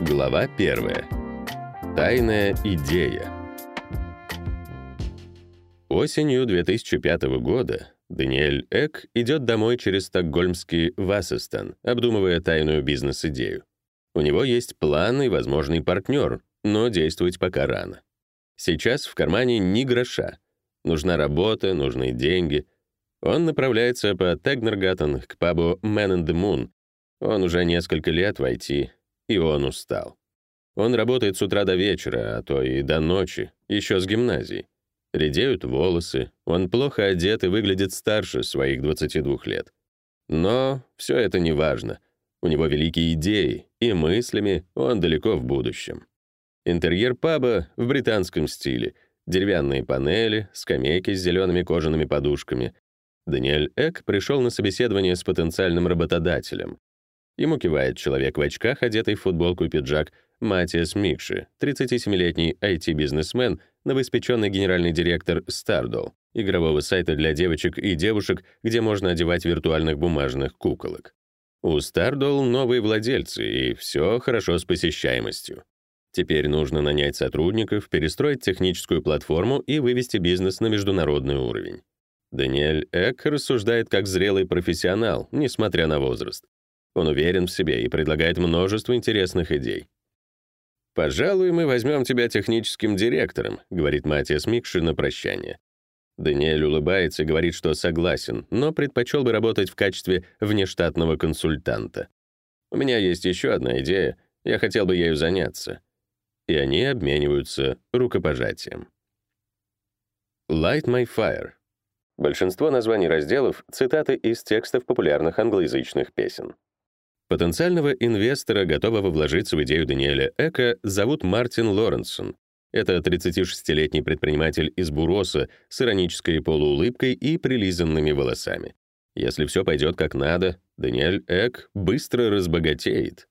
Глава 1. Тайная идея. Осенью 2005 года Даниэль Эк идет домой через стокгольмский Вассестон, обдумывая тайную бизнес-идею. У него есть план и возможный партнер, но действовать пока рано. Сейчас в кармане ни гроша. Нужна работа, нужны деньги. Он направляется по Тегнергаттен к пабу Man in the Moon. Он уже несколько лет в IT, и он устал. Он работает с утра до вечера, а то и до ночи, еще с гимназии. Редеют волосы, он плохо одет и выглядит старше своих 22 лет. Но все это не важно. У него великие идеи, и мыслями он далеко в будущем. Интерьер паба в британском стиле. Деревянные панели, скамейки с зелеными кожаными подушками. Даниэль Эк пришел на собеседование с потенциальным работодателем. Ему кивает человек в очках, одетый в футболку и пиджак, Матиас Микши, 37-летний IT-бизнесмен, новоиспеченный генеральный директор Stardoll, игрового сайта для девочек и девушек, где можно одевать виртуальных бумажных куколок. У Stardoll новые владельцы, и все хорошо с посещаемостью. Теперь нужно нанять сотрудников, перестроить техническую платформу и вывести бизнес на международный уровень. Даниэль Эк рассуждает как зрелый профессионал, несмотря на возраст. Он уверен в себе и предлагает множество интересных идей. «Пожалуй, мы возьмем тебя техническим директором», — говорит Матиас Микши на прощание. Даниэль улыбается и говорит, что согласен, но предпочел бы работать в качестве внештатного консультанта. «У меня есть еще одна идея, я хотел бы ею заняться». И они обмениваются рукопожатием. Light My Fire. Большинство названий разделов — цитаты из текстов популярных англоязычных песен. Потенциального инвестора, готового вложиться в идею Даниэля Эка, зовут Мартин Лоренсон. Это 36-летний предприниматель из Буроса с иронической полуулыбкой и прилизанными волосами. Если все пойдет как надо, Даниэль Эк быстро разбогатеет.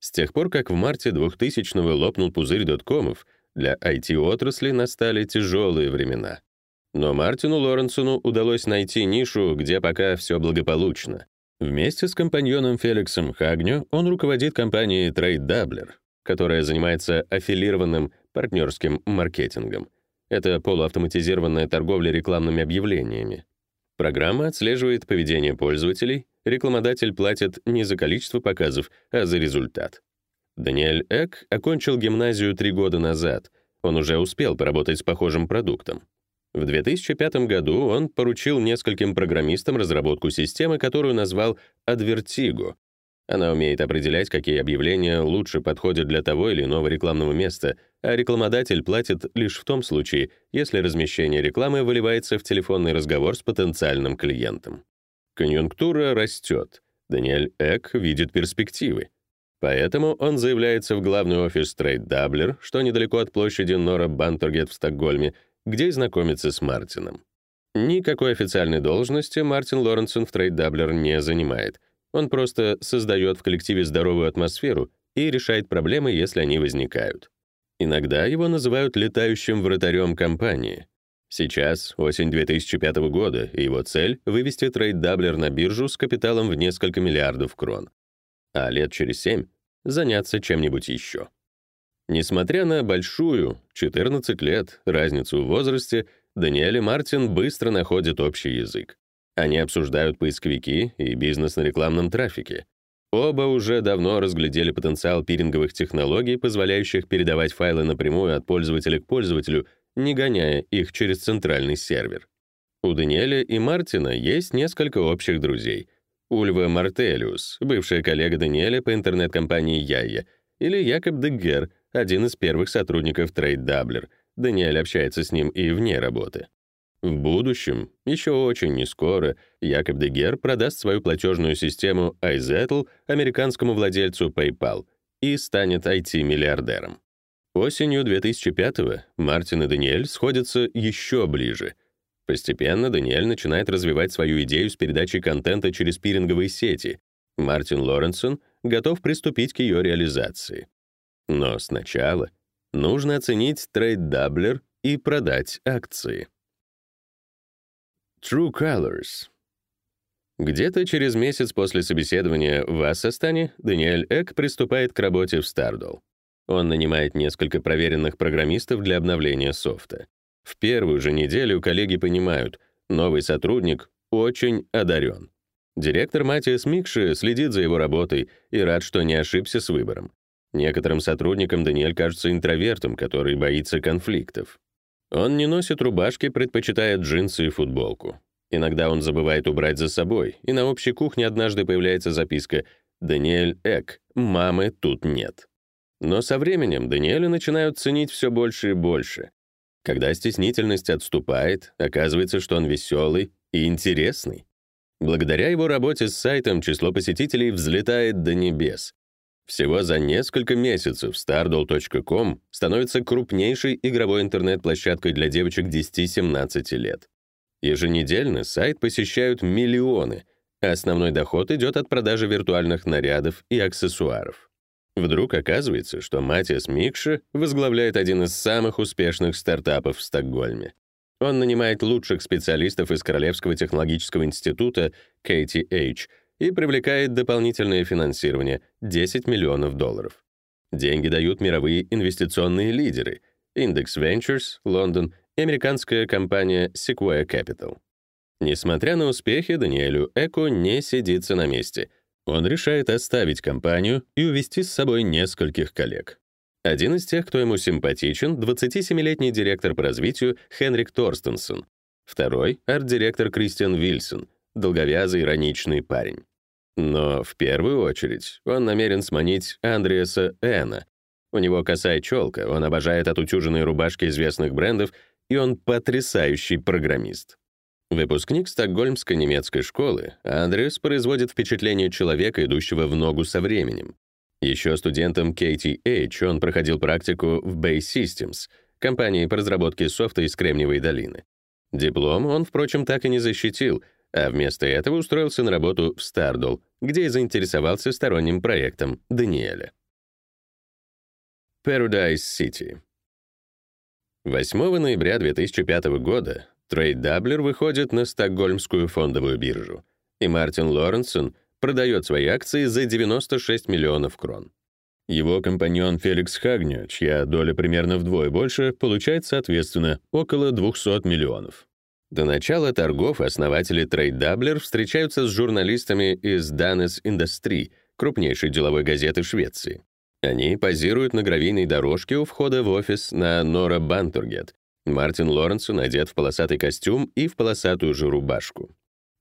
С тех пор, как в марте 2000-го лопнул пузырь доткомов, для IT-отрасли настали тяжелые времена. Но Мартину Лоренсону удалось найти нишу, где пока все благополучно. Вместе с компаньоном Феликсом Хагню он руководит компанией Trade Doubler, которая занимается аффилированным партнерским маркетингом. Это полуавтоматизированная торговля рекламными объявлениями. Программа отслеживает поведение пользователей, рекламодатель платит не за количество показов, а за результат. Даниэль Эк окончил гимназию три года назад. Он уже успел поработать с похожим продуктом. В 2005 году он поручил нескольким программистам разработку системы, которую назвал Advertigo. Она умеет определять, какие объявления лучше подходят для того или иного рекламного места, а рекламодатель платит лишь в том случае, если размещение рекламы выливается в телефонный разговор с потенциальным клиентом. Конъюнктура растет. Даниэль Эк видит перспективы. Поэтому он заявляется в главный офис Trade Doubler, что недалеко от площади Норра Бантургет в Стокгольме, где и знакомится с Мартином. Никакой официальной должности Мартин Лоренсон в Trade Doubler не занимает. Он просто создает в коллективе здоровую атмосферу и решает проблемы, если они возникают. Иногда его называют летающим вратарем компании. Сейчас осень 2005 года, и его цель — вывести Trade Doubler на биржу с капиталом в несколько миллиардов крон. А лет через семь — заняться чем-нибудь еще. Несмотря на большую, 14 лет, разницу в возрасте, Даниэль и Мартин быстро находят общий язык. Они обсуждают поисковики и бизнес на рекламном трафике. Оба уже давно разглядели потенциал пиринговых технологий, позволяющих передавать файлы напрямую от пользователя к пользователю, не гоняя их через центральный сервер. У Даниэля и Мартина есть несколько общих друзей. Ульва Мартелиус, бывшая коллега Даниэля по интернет-компании Яя, или Якоб Деггер, один из первых сотрудников Trade Doubler. Даниэль общается с ним и вне работы. В будущем, еще очень не скоро, Якоб Дегер продаст свою платежную систему iZettle американскому владельцу PayPal и станет IT-миллиардером. Осенью 2005-го Мартин и Даниэль сходятся еще ближе. Постепенно Даниэль начинает развивать свою идею с передачей контента через пиринговые сети. Мартин Лоренсон готов приступить к ее реализации. Но сначала нужно оценить Trade Doubler и продать акции. True Colors Где-то через месяц после собеседования в Васастане Даниэль Эк приступает к работе в Stardoll. Он нанимает несколько проверенных программистов для обновления софта. В первую же неделю коллеги понимают, новый сотрудник очень одарен. Директор Матиас Микши следит за его работой и рад, что не ошибся с выбором. Некоторым сотрудникам Даниэль кажется интровертом, который боится конфликтов. Он не носит рубашки, предпочитает джинсы и футболку. Иногда он забывает убрать за собой, и на общей кухне однажды появляется записка «Даниэль Эк, мамы тут нет». Но со временем Даниэля начинают ценить все больше и больше. Когда стеснительность отступает, оказывается, что он веселый и интересный. Благодаря его работе с сайтом число посетителей взлетает до небес. Всего за несколько месяцев stardoll.com становится крупнейшей игровой интернет-площадкой для девочек 10-17 лет. Еженедельно сайт посещают миллионы, а основной доход идет от продажи виртуальных нарядов и аксессуаров. Вдруг оказывается, что Матиас Микша возглавляет один из самых успешных стартапов в Стокгольме. Он нанимает лучших специалистов из Королевского технологического института KTH и привлекает дополнительное финансирование — 10 миллионов долларов. Деньги дают мировые инвестиционные лидеры — Index Ventures, Лондон и американская компания Sequoia Capital. Несмотря на успехи, Даниэлю Эко не сидится на месте. Он решает оставить компанию и увести с собой нескольких коллег. Один из тех, кто ему симпатичен, 27-летний директор по развитию Хенрик Торстенсон. Второй — арт-директор Кристиан Вильсон, долговязый, ироничный парень. Но в первую очередь он намерен сманить Андреаса Эна. У него косая челка, он обожает отутюженные рубашки известных брендов, и он потрясающий программист. Выпускник Стокгольмской немецкой школы, Андреас производит впечатление человека, идущего в ногу со временем. Еще студентом KTH он проходил практику в Bay Systems, компании по разработке софта из Кремниевой долины. Диплом он, впрочем, так и не защитил — а вместо этого устроился на работу в Стардол, где и заинтересовался сторонним проектом Даниэля. Paradise City. 8 ноября 2005 года Trade Doubler выходит на Стокгольмскую фондовую биржу, и Мартин Лоренсон продает свои акции за 96 миллионов крон. Его компаньон Феликс Хагню, чья доля примерно вдвое больше, получает, соответственно, около 200 миллионов. До начала торгов основатели Trade Doubler встречаются с журналистами из Dagens Industri, крупнейшей деловой газеты Швеции. Они позируют на гравийной дорожке у входа в офис на Норра Бантургет. Мартин Лоренсон одет в полосатый костюм и в полосатую же рубашку.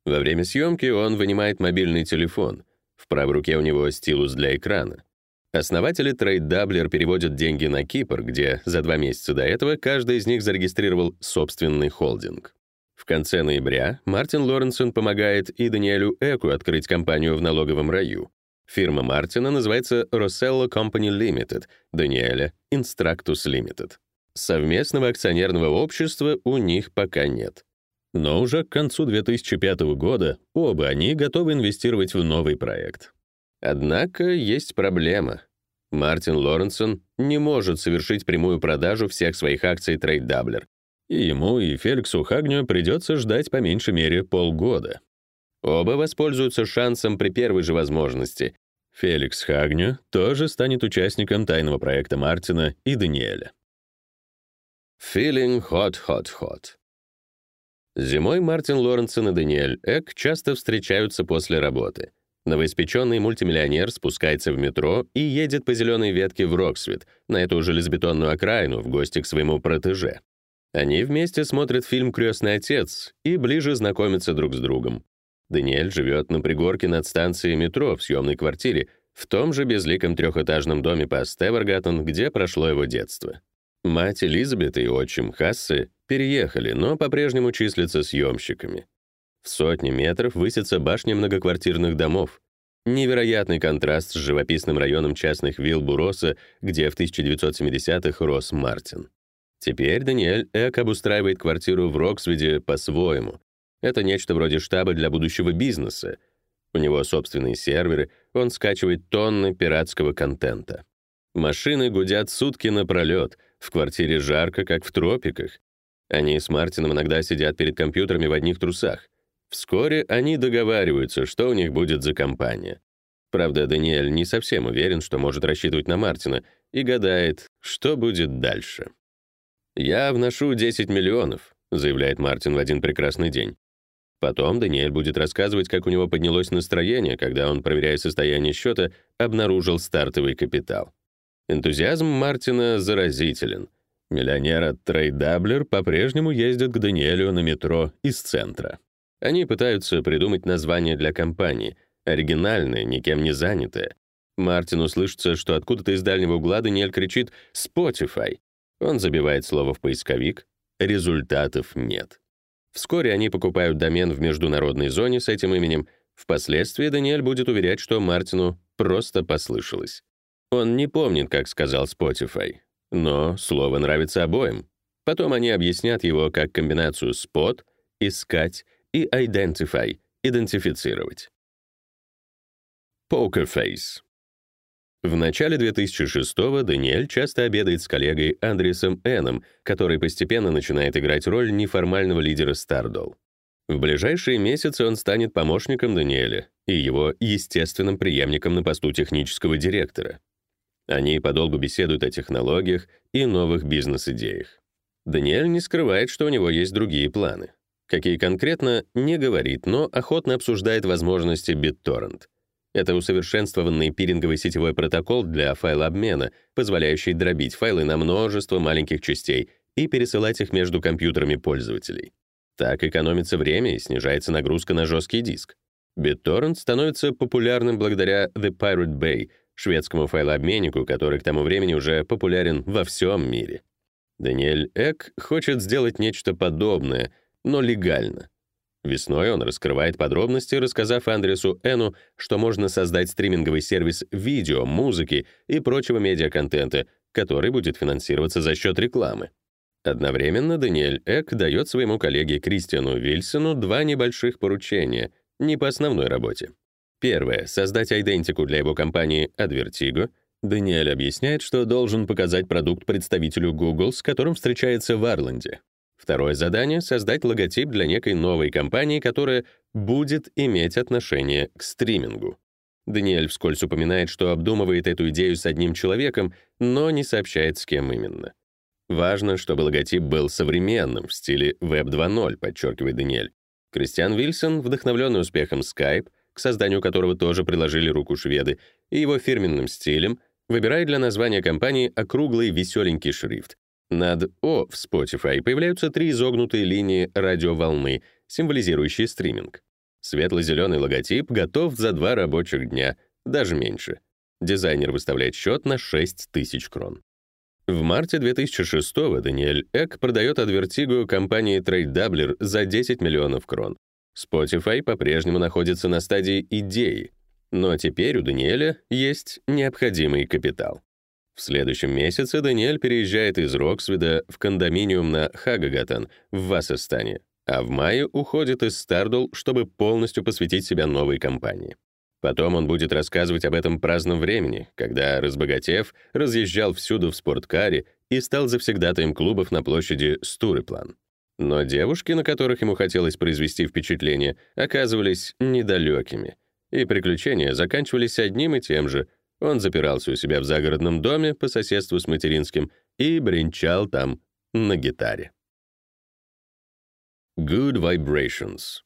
Во время съемки он вынимает мобильный телефон. В правой руке у него стилус для экрана. Основатели Trade Doubler переводят деньги на Кипр, где за два месяца до этого каждый из них зарегистрировал собственный холдинг. В конце ноября Мартин Лоренсон помогает и Даниэлю Эку открыть компанию в налоговом раю. Фирма Мартина называется Rossello Company Limited, Даниэля — Instructus Limited. Совместного акционерного общества у них пока нет. Но уже к концу 2005 года оба они готовы инвестировать в новый проект. Однако есть проблема. Мартин Лоренсон не может совершить прямую продажу всех своих акций Trade и ему, и Феликсу Хагню придется ждать по меньшей мере полгода. Оба воспользуются шансом при первой же возможности. Феликс Хагню тоже станет участником тайного проекта Мартина и Даниэля. Feeling hot, hot, hot. Зимой Мартин Лоренсон и Даниэль Эк часто встречаются после работы. Новоиспеченный мультимиллионер спускается в метро и едет по зеленой ветке в Роксвит, на эту железобетонную окраину, в гости к своему протеже. Они вместе смотрят фильм «Крестный отец» и ближе знакомятся друг с другом. Даниэль живет на пригорке над станцией метро в съемной квартире в том же безликом трехэтажном доме по Стевергаттен, где прошло его детство. Мать Элизабет и отчим Хассы переехали, но по-прежнему числятся съемщиками. В сотни метров высится башня многоквартирных домов. Невероятный контраст с живописным районом частных вилл Буроса, где в 1970-х рос Мартин. Теперь Даниэль Эк обустраивает квартиру в Роксвиде по-своему. Это нечто вроде штаба для будущего бизнеса. У него собственные серверы, он скачивает тонны пиратского контента. Машины гудят сутки напролет, в квартире жарко, как в тропиках. Они с Мартином иногда сидят перед компьютерами в одних трусах. Вскоре они договариваются, что у них будет за компания. Правда, Даниэль не совсем уверен, что может рассчитывать на Мартина, и гадает, что будет дальше. «Я вношу 10 миллионов», — заявляет Мартин в один прекрасный день. Потом Даниэль будет рассказывать, как у него поднялось настроение, когда он, проверяя состояние счета, обнаружил стартовый капитал. Энтузиазм Мартина заразителен. Миллионер от Trade Doubler по-прежнему ездит к Даниэлю на метро из центра. Они пытаются придумать название для компании, оригинальное, никем не занятое. Мартину слышится, что откуда-то из дальнего угла Даниэль кричит «Spotify». Он забивает слово в поисковик. Результатов нет. Вскоре они покупают домен в международной зоне с этим именем. Впоследствии Даниэль будет уверять, что Мартину просто послышалось. Он не помнит, как сказал Spotify, но слово нравится обоим. Потом они объяснят его как комбинацию spot, искать и identify, идентифицировать. Poker Face. В начале 2006-го Даниэль часто обедает с коллегой Андресом Эном, который постепенно начинает играть роль неформального лидера Stardoll. В ближайшие месяцы он станет помощником Даниэля и его естественным преемником на посту технического директора. Они подолгу беседуют о технологиях и новых бизнес-идеях. Даниэль не скрывает, что у него есть другие планы. Какие конкретно, не говорит, но охотно обсуждает возможности BitTorrent — это усовершенствованный пиринговый сетевой протокол для файлообмена, позволяющий дробить файлы на множество маленьких частей и пересылать их между компьютерами пользователей. Так экономится время и снижается нагрузка на жесткий диск. BitTorrent становится популярным благодаря The Pirate Bay, шведскому файлообменнику, который к тому времени уже популярен во всем мире. Даниэль Эк хочет сделать нечто подобное, но легально. Весной он раскрывает подробности, рассказав Андресу Эну, что можно создать стриминговый сервис видео, музыки и прочего медиаконтента, который будет финансироваться за счет рекламы. Одновременно Даниэль Эк дает своему коллеге Кристиану Вильсону два небольших поручения, не по основной работе. Первое — создать идентику для его компании Advertigo. Даниэль объясняет, что должен показать продукт представителю Google, с которым встречается в Арланде. Второе задание — создать логотип для некой новой компании, которая будет иметь отношение к стримингу. Даниэль вскользь упоминает, что обдумывает эту идею с одним человеком, но не сообщает, с кем именно. Важно, чтобы логотип был современным, в стиле Web 2.0, подчеркивает Даниэль. Кристиан Вильсон, вдохновленный успехом Skype, к созданию которого тоже приложили руку шведы, и его фирменным стилем, выбирает для названия компании округлый веселенький шрифт, над «О» в Spotify появляются три изогнутые линии радиоволны, символизирующие стриминг. Светло-зеленый логотип готов за два рабочих дня, даже меньше. Дизайнер выставляет счет на 6 тысяч крон. В марте 2006-го Даниэль Эк продает Advertigo компании TradeDoubler за 10 миллионов крон. Spotify по-прежнему находится на стадии идеи, но теперь у Даниэля есть необходимый капитал. В следующем месяце Даниэль переезжает из Роксвида в кондоминиум на Хагагатан в Вассерстане, а в мае уходит из Стардул, чтобы полностью посвятить себя новой компании. Потом он будет рассказывать об этом праздном времени, когда, разбогатев, разъезжал всюду в спорткаре и стал завсегдатаем клубов на площади Стурыплан. Но девушки, на которых ему хотелось произвести впечатление, оказывались недалекими, и приключения заканчивались одним и тем же — он запирался у себя в загородном доме по соседству с материнским и бренчал там на гитаре. Good Vibrations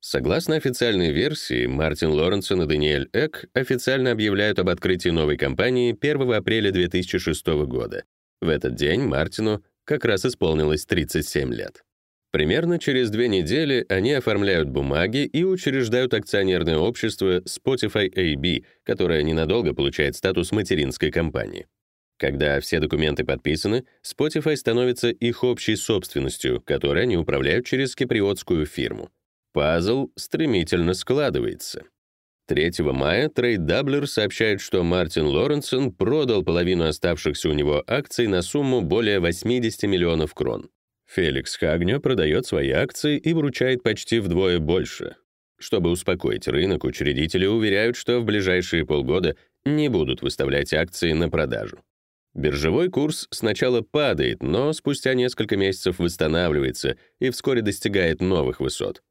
Согласно официальной версии, Мартин Лоренсон и Даниэль Эк официально объявляют об открытии новой компании 1 апреля 2006 года. В этот день Мартину как раз исполнилось 37 лет. Примерно через две недели они оформляют бумаги и учреждают акционерное общество Spotify AB, которое ненадолго получает статус материнской компании. Когда все документы подписаны, Spotify становится их общей собственностью, которой они управляют через киприотскую фирму. Пазл стремительно складывается. 3 мая Даблер сообщает, что Мартин Лоренсон продал половину оставшихся у него акций на сумму более 80 миллионов крон. Феликс Хагнё продает свои акции и вручает почти вдвое больше. Чтобы успокоить рынок, учредители уверяют, что в ближайшие полгода не будут выставлять акции на продажу. Биржевой курс сначала падает, но спустя несколько месяцев восстанавливается и вскоре достигает новых высот.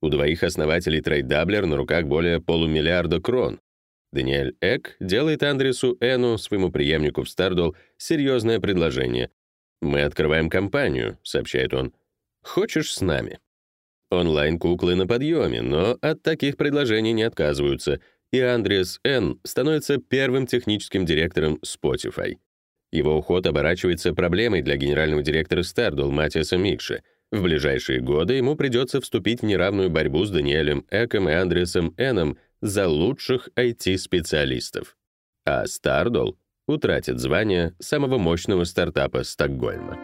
У двоих основателей TradeDoubler на руках более полумиллиарда крон. Даниэль Эк делает Андресу Эну, своему преемнику в Stardoll, серьезное предложение. «Мы открываем компанию», — сообщает он. «Хочешь с нами?» Онлайн-куклы на подъеме, но от таких предложений не отказываются, и Андреас Н. становится первым техническим директором Spotify. Его уход оборачивается проблемой для генерального директора Stardoll Матиаса Микша — в ближайшие годы ему придется вступить в неравную борьбу с Даниэлем Эком и Андресом Эном за лучших IT-специалистов. А Stardoll утратит звание самого мощного стартапа Стокгольма.